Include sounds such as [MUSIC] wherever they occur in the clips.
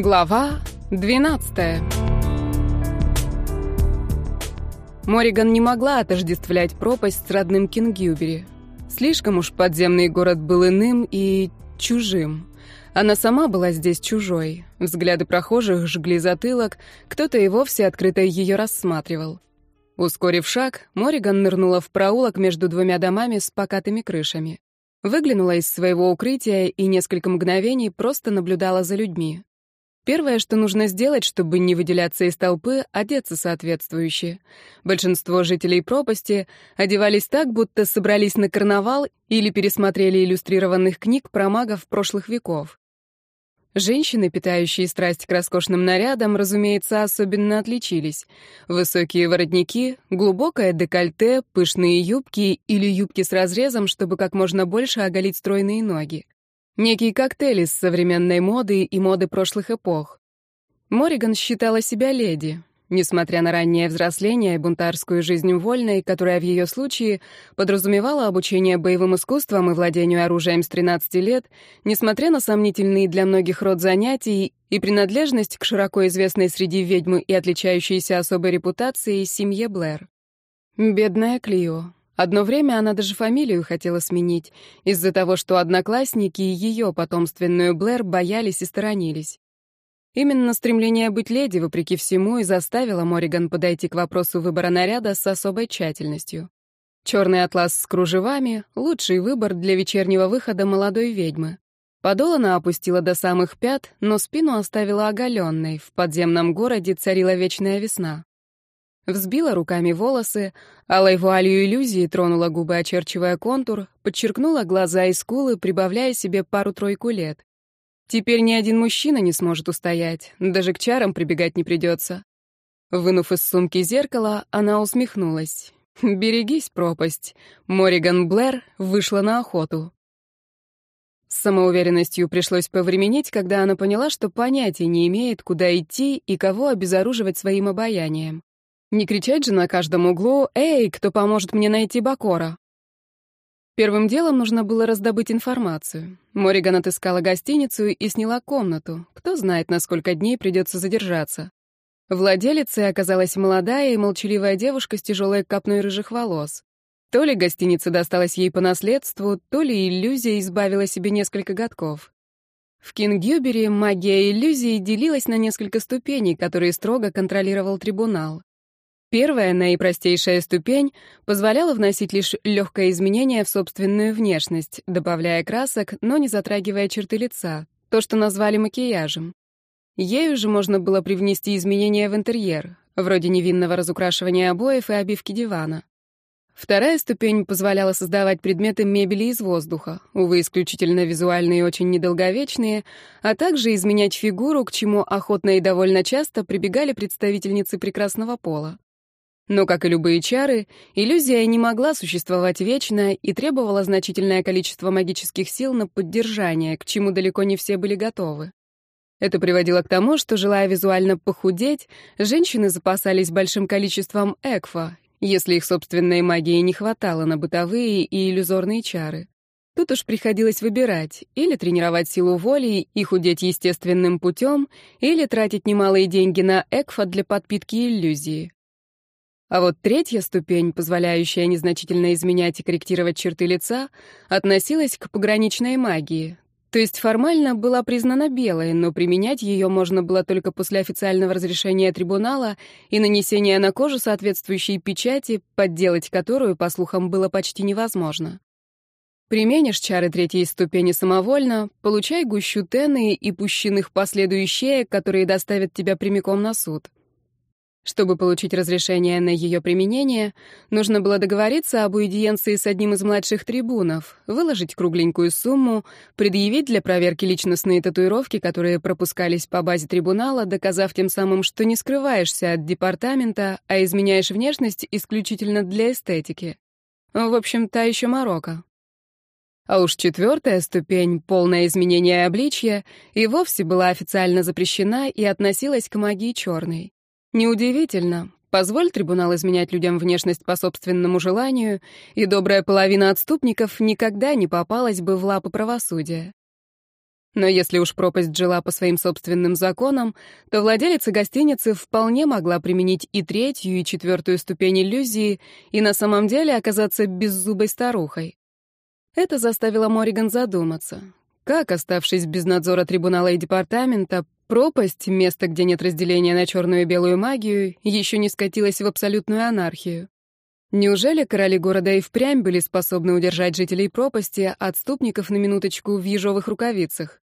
Глава 12 Мориган не могла отождествлять пропасть с родным Кингюбери. Слишком уж подземный город был иным и чужим. Она сама была здесь чужой. Взгляды прохожих жгли затылок, кто-то и вовсе открыто ее рассматривал. Ускорив шаг, Мориган нырнула в проулок между двумя домами с покатыми крышами. Выглянула из своего укрытия и несколько мгновений просто наблюдала за людьми. Первое, что нужно сделать, чтобы не выделяться из толпы, одеться соответствующе. Большинство жителей пропасти одевались так, будто собрались на карнавал или пересмотрели иллюстрированных книг про магов прошлых веков. Женщины, питающие страсть к роскошным нарядам, разумеется, особенно отличились. Высокие воротники, глубокое декольте, пышные юбки или юбки с разрезом, чтобы как можно больше оголить стройные ноги. Некий коктейль из современной моды и моды прошлых эпох. Мориган считала себя леди, несмотря на раннее взросление и бунтарскую жизнь вольной, которая в ее случае подразумевала обучение боевым искусствам и владению оружием с 13 лет, несмотря на сомнительный для многих род занятий и принадлежность к широко известной среди ведьмы и отличающейся особой репутацией семье Блэр. Бедная Клио. Одно время она даже фамилию хотела сменить, из-за того, что одноклассники и ее потомственную Блэр боялись и сторонились. Именно стремление быть леди, вопреки всему, и заставило Мориган подойти к вопросу выбора наряда с особой тщательностью. Черный атлас с кружевами — лучший выбор для вечернего выхода молодой ведьмы. Подол она опустила до самых пят, но спину оставила оголенной. В подземном городе царила вечная весна. Взбила руками волосы, алой вуалью иллюзии тронула губы, очерчивая контур, подчеркнула глаза и скулы, прибавляя себе пару-тройку лет. Теперь ни один мужчина не сможет устоять, даже к чарам прибегать не придется. Вынув из сумки зеркало, она усмехнулась. «Берегись, пропасть!» Мориган Блэр вышла на охоту. С самоуверенностью пришлось повременить, когда она поняла, что понятия не имеет, куда идти и кого обезоруживать своим обаянием. Не кричать же на каждом углу «Эй, кто поможет мне найти Бакора?» Первым делом нужно было раздобыть информацию. Мориган отыскала гостиницу и сняла комнату. Кто знает, на сколько дней придется задержаться. Владелицей оказалась молодая и молчаливая девушка с тяжелой копной рыжих волос. То ли гостиница досталась ей по наследству, то ли иллюзия избавила себе несколько годков. В Кингюбере магия иллюзий делилась на несколько ступеней, которые строго контролировал трибунал. Первая, наипростейшая ступень, позволяла вносить лишь легкое изменение в собственную внешность, добавляя красок, но не затрагивая черты лица, то, что назвали макияжем. Ею же можно было привнести изменения в интерьер, вроде невинного разукрашивания обоев и обивки дивана. Вторая ступень позволяла создавать предметы мебели из воздуха, увы, исключительно визуальные и очень недолговечные, а также изменять фигуру, к чему охотно и довольно часто прибегали представительницы прекрасного пола. Но, как и любые чары, иллюзия не могла существовать вечно и требовала значительное количество магических сил на поддержание, к чему далеко не все были готовы. Это приводило к тому, что, желая визуально похудеть, женщины запасались большим количеством экфа, если их собственной магии не хватало на бытовые и иллюзорные чары. Тут уж приходилось выбирать, или тренировать силу воли и худеть естественным путем, или тратить немалые деньги на экфа для подпитки иллюзии. А вот третья ступень, позволяющая незначительно изменять и корректировать черты лица, относилась к пограничной магии. То есть формально была признана белой, но применять ее можно было только после официального разрешения трибунала и нанесения на кожу соответствующей печати, подделать которую, по слухам, было почти невозможно. Применишь чары третьей ступени самовольно, получай гущу тены и пущенных последующие, которые доставят тебя прямиком на суд. Чтобы получить разрешение на ее применение, нужно было договориться об уидиенции с одним из младших трибунов, выложить кругленькую сумму, предъявить для проверки личностные татуировки, которые пропускались по базе трибунала, доказав тем самым, что не скрываешься от департамента, а изменяешь внешность исключительно для эстетики. В общем, та еще морока. А уж четвертая ступень, полное изменение обличья, и вовсе была официально запрещена и относилась к магии черной. Неудивительно. Позволь трибунал изменять людям внешность по собственному желанию, и добрая половина отступников никогда не попалась бы в лапы правосудия. Но если уж пропасть жила по своим собственным законам, то владелица гостиницы вполне могла применить и третью, и четвертую ступень иллюзии, и на самом деле оказаться беззубой старухой. Это заставило Мориган задуматься. Как, оставшись без надзора трибунала и департамента, пропасть, место, где нет разделения на черную и белую магию, еще не скатилась в абсолютную анархию? Неужели короли города и впрямь были способны удержать жителей пропасти, отступников на минуточку в ежовых рукавицах?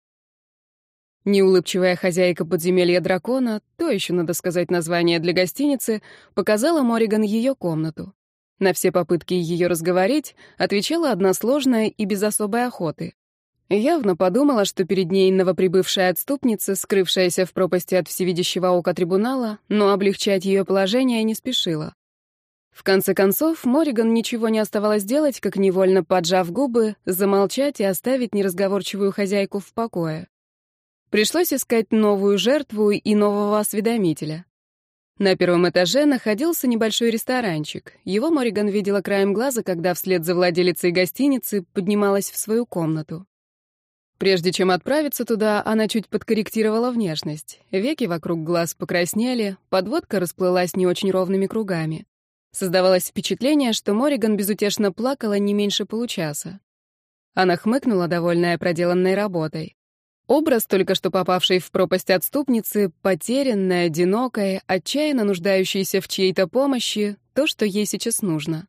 Неулыбчивая хозяйка подземелья дракона, то еще, надо сказать, название для гостиницы, показала Мориган ее комнату. На все попытки ее разговорить отвечала односложная и без особой охоты. Явно подумала, что перед ней новоприбывшая отступница, скрывшаяся в пропасти от всевидящего ока трибунала, но облегчать ее положение не спешила. В конце концов, Мориган ничего не оставалось делать, как невольно поджав губы, замолчать и оставить неразговорчивую хозяйку в покое. Пришлось искать новую жертву и нового осведомителя. На первом этаже находился небольшой ресторанчик. Его Мориган видела краем глаза, когда вслед за владелицей гостиницы поднималась в свою комнату. Прежде чем отправиться туда, она чуть подкорректировала внешность. Веки вокруг глаз покраснели, подводка расплылась не очень ровными кругами. Создавалось впечатление, что Мориган безутешно плакала не меньше получаса. Она хмыкнула, довольная проделанной работой. Образ только что попавшей в пропасть отступницы, потерянной, одинокой, отчаянно нуждающейся в чьей-то помощи, то, что ей сейчас нужно.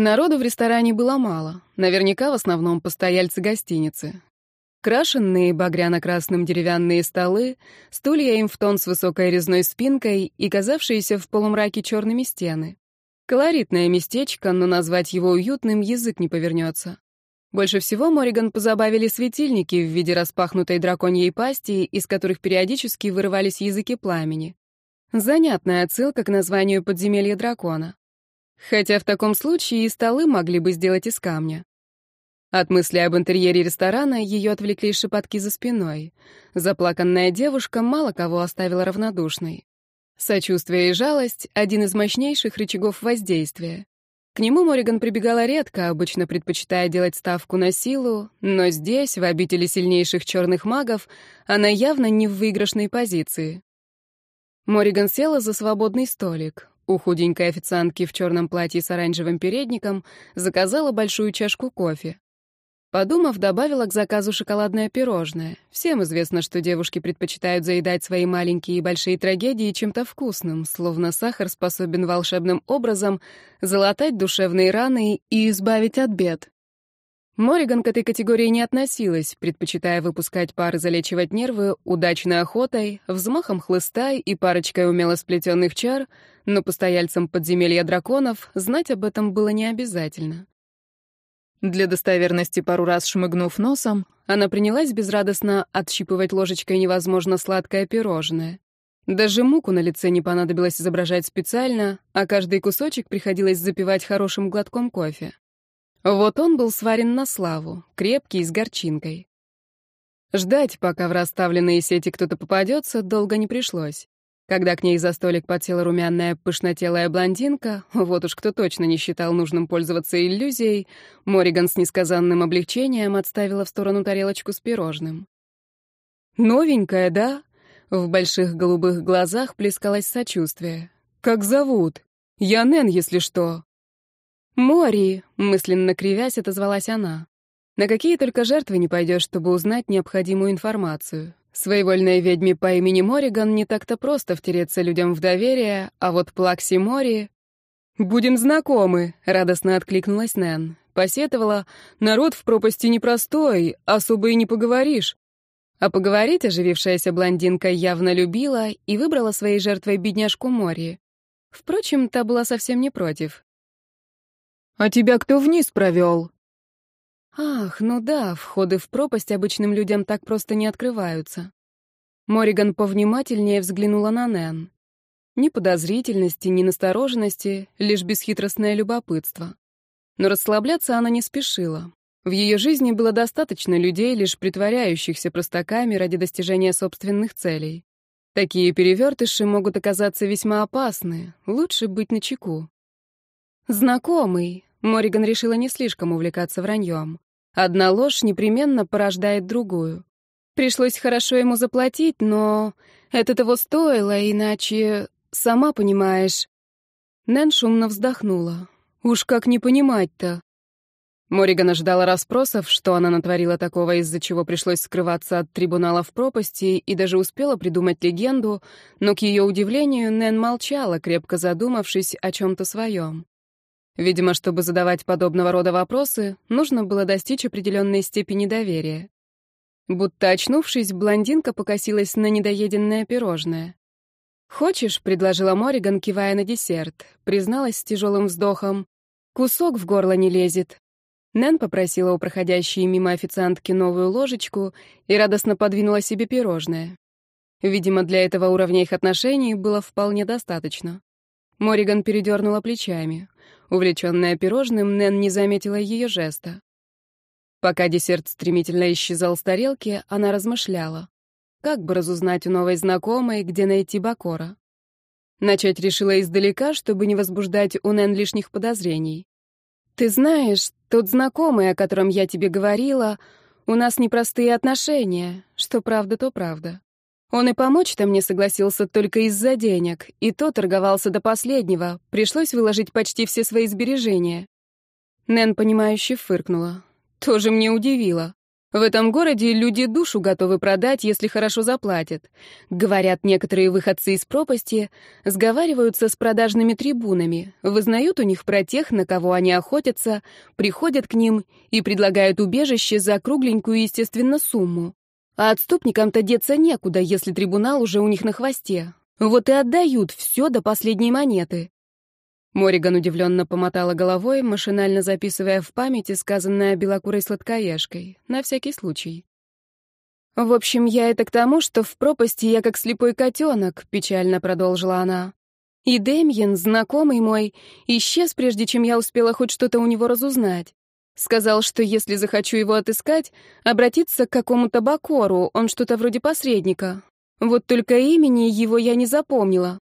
Народу в ресторане было мало, наверняка в основном постояльцы гостиницы. Крашенные багряно-красным деревянные столы, стулья им в тон с высокой резной спинкой и казавшиеся в полумраке черными стены. Колоритное местечко, но назвать его уютным язык не повернется. Больше всего Мориган позабавили светильники в виде распахнутой драконьей пасти, из которых периодически вырывались языки пламени. Занятная отсылка к названию подземелья дракона. Хотя в таком случае и столы могли бы сделать из камня. От мысли об интерьере ресторана ее отвлекли шепотки за спиной. Заплаканная девушка мало кого оставила равнодушной. Сочувствие и жалость — один из мощнейших рычагов воздействия. К нему Мориган прибегала редко, обычно предпочитая делать ставку на силу, но здесь, в обители сильнейших черных магов, она явно не в выигрышной позиции. Мориган села за свободный столик. У худенькой официантки в черном платье с оранжевым передником заказала большую чашку кофе. Подумав, добавила к заказу шоколадное пирожное. Всем известно, что девушки предпочитают заедать свои маленькие и большие трагедии чем-то вкусным, словно сахар способен волшебным образом залатать душевные раны и избавить от бед. Мориган к этой категории не относилась, предпочитая выпускать пары залечивать нервы удачной охотой, взмахом хлыста и парочкой умело сплетенных чар, но постояльцам подземелья драконов знать об этом было не обязательно. Для достоверности пару раз шмыгнув носом, она принялась безрадостно отщипывать ложечкой невозможно сладкое пирожное. Даже муку на лице не понадобилось изображать специально, а каждый кусочек приходилось запивать хорошим глотком кофе. Вот он был сварен на славу, крепкий, с горчинкой. Ждать, пока в расставленные сети кто-то попадется, долго не пришлось. Когда к ней за столик подсела румяная пышнотелая блондинка, вот уж кто точно не считал нужным пользоваться иллюзией, Мориган с несказанным облегчением отставила в сторону тарелочку с пирожным. «Новенькая, да?» В больших голубых глазах плескалось сочувствие. «Как зовут? Я Нэн, если что». «Мори», — мысленно кривясь, отозвалась она. «На какие только жертвы не пойдешь, чтобы узнать необходимую информацию. Своевольной ведьме по имени Мориган не так-то просто втереться людям в доверие, а вот Плакси Мори... «Будем знакомы», — радостно откликнулась Нэн. Посетовала, народ в пропасти непростой, особо и не поговоришь. А поговорить оживившаяся блондинка явно любила и выбрала своей жертвой бедняжку Мори. Впрочем, та была совсем не против. «А тебя кто вниз провел?» Ах, ну да, входы в пропасть обычным людям так просто не открываются. Мориган повнимательнее взглянула на Нэн. Ни подозрительности, ни настороженности, лишь бесхитростное любопытство. Но расслабляться она не спешила. В ее жизни было достаточно людей, лишь притворяющихся простаками ради достижения собственных целей. Такие перевертыши могут оказаться весьма опасны, лучше быть начеку. Знакомый. Мориган решила не слишком увлекаться враньем. Одна ложь непременно порождает другую. Пришлось хорошо ему заплатить, но это того стоило, иначе, сама понимаешь. Нэн шумно вздохнула. Уж как не понимать-то. Мориган ожидала расспросов, что она натворила такого, из-за чего пришлось скрываться от трибунала в пропасти, и даже успела придумать легенду, но, к ее удивлению, Нэн молчала, крепко задумавшись о чем-то своем. Видимо, чтобы задавать подобного рода вопросы, нужно было достичь определенной степени доверия. Будто очнувшись, блондинка покосилась на недоеденное пирожное. «Хочешь?» — предложила Мориган, кивая на десерт. Призналась с тяжелым вздохом. «Кусок в горло не лезет». Нэн попросила у проходящей мимо официантки новую ложечку и радостно подвинула себе пирожное. Видимо, для этого уровня их отношений было вполне достаточно. Мориган передернула плечами. Увлеченная пирожным, Нэн не заметила ее жеста. Пока десерт стремительно исчезал с тарелки, она размышляла. Как бы разузнать у новой знакомой, где найти Бакора? Начать решила издалека, чтобы не возбуждать у Нэн лишних подозрений. «Ты знаешь, тот знакомый, о котором я тебе говорила, у нас непростые отношения, что правда, то правда. Он и помочь-то мне согласился только из-за денег, и то торговался до последнего, пришлось выложить почти все свои сбережения». Нэн, понимающе фыркнула. «Тоже мне удивило. В этом городе люди душу готовы продать, если хорошо заплатят. Говорят, некоторые выходцы из пропасти сговариваются с продажными трибунами, вызнают у них про тех, на кого они охотятся, приходят к ним и предлагают убежище за кругленькую, естественно, сумму. А отступникам-то деться некуда, если трибунал уже у них на хвосте. Вот и отдают все до последней монеты. Мориган удивленно помотала головой, машинально записывая в памяти сказанное белокурой сладкоежкой, на всякий случай. «В общем, я это к тому, что в пропасти я как слепой котенок», — печально продолжила она. «И Демьен, знакомый мой, исчез, прежде чем я успела хоть что-то у него разузнать. Сказал, что если захочу его отыскать, обратиться к какому-то Бакору, он что-то вроде посредника. Вот только имени его я не запомнила.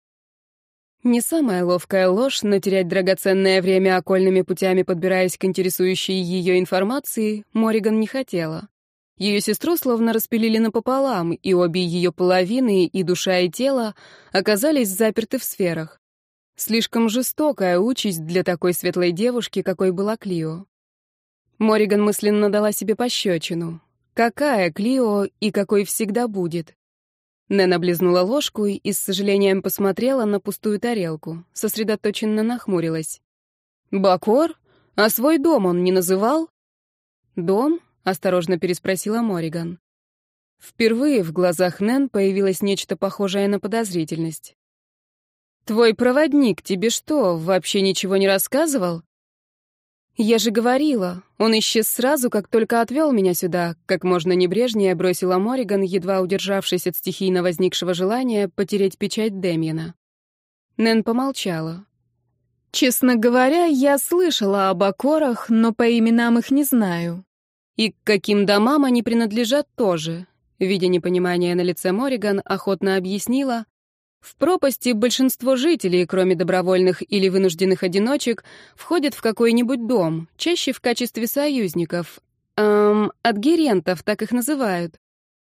Не самая ловкая ложь, но терять драгоценное время окольными путями, подбираясь к интересующей ее информации, Мориган не хотела. Ее сестру словно распилили напополам, и обе ее половины, и душа, и тело, оказались заперты в сферах. Слишком жестокая участь для такой светлой девушки, какой была Клио. Мориган мысленно дала себе пощечину. Какая Клио и какой всегда будет? Нэн облизнула ложку и с сожалением посмотрела на пустую тарелку, сосредоточенно нахмурилась. «Бакор? А свой дом он не называл?» «Дом?» — осторожно переспросила Мориган. Впервые в глазах Нэн появилось нечто похожее на подозрительность. «Твой проводник тебе что, вообще ничего не рассказывал?» «Я же говорила, он исчез сразу, как только отвел меня сюда», как можно небрежнее бросила Мориган, едва удержавшись от стихийно возникшего желания потереть печать Демьена. Нэн помолчала. «Честно говоря, я слышала об окорах, но по именам их не знаю. И к каким домам они принадлежат тоже». Видя непонимание на лице Мориган, охотно объяснила, в пропасти большинство жителей, кроме добровольных или вынужденных одиночек, входят в какой-нибудь дом, чаще в качестве союзников. Эм, адгерентов, так их называют.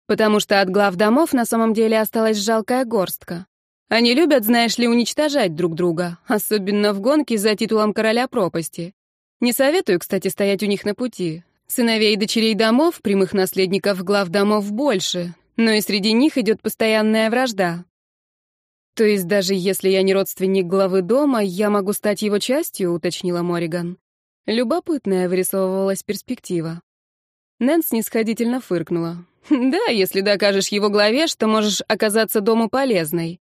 Потому что от глав домов на самом деле осталась жалкая горстка. Они любят, знаешь ли, уничтожать друг друга, особенно в гонке за титулом короля пропасти. Не советую, кстати, стоять у них на пути. Сыновей и дочерей домов, прямых наследников глав домов больше, но и среди них идет постоянная вражда. «То есть даже если я не родственник главы дома, я могу стать его частью?» — уточнила Мориган. Любопытная вырисовывалась перспектива. Нэнс снисходительно фыркнула. [LAUGHS] «Да, если докажешь его главе, что можешь оказаться дому полезной.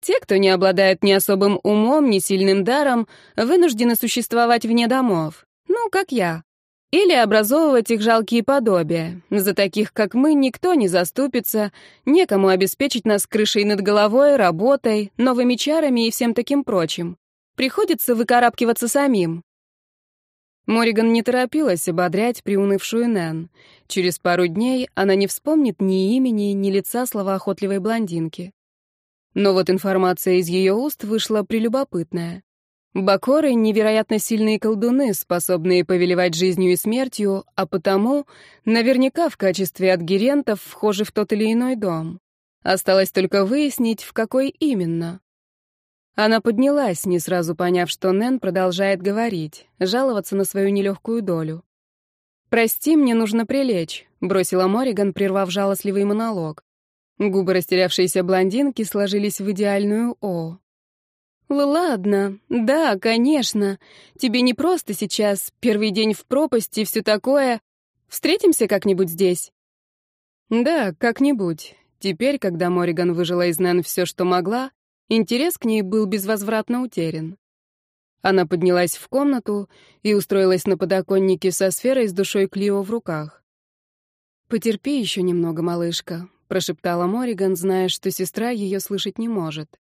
Те, кто не обладает ни особым умом, ни сильным даром, вынуждены существовать вне домов. Ну, как я. Или образовывать их жалкие подобия. За таких, как мы, никто не заступится, некому обеспечить нас крышей над головой, работой, новыми чарами и всем таким прочим. Приходится выкарабкиваться самим. Мориган не торопилась ободрять приунывшую Нэн. Через пару дней она не вспомнит ни имени, ни лица словоохотливой блондинки. Но вот информация из ее уст вышла прелюбопытная. Бакоры — невероятно сильные колдуны, способные повелевать жизнью и смертью, а потому наверняка в качестве адгерентов вхожи в тот или иной дом. Осталось только выяснить, в какой именно. Она поднялась, не сразу поняв, что Нэн продолжает говорить, жаловаться на свою нелегкую долю. «Прости, мне нужно прилечь», — бросила Мориган, прервав жалостливый монолог. Губы растерявшейся блондинки сложились в идеальную «О». «Ладно, да, конечно. Тебе не просто сейчас, первый день в пропасти и все такое. Встретимся как-нибудь здесь?» «Да, как-нибудь». Теперь, когда Мориган выжила из Нэн все, что могла, интерес к ней был безвозвратно утерян. Она поднялась в комнату и устроилась на подоконнике со сферой с душой Клио в руках. «Потерпи еще немного, малышка», — прошептала Мориган, зная, что сестра ее слышать не может.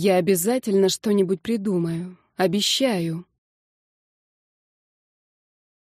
«Я обязательно что-нибудь придумаю. Обещаю».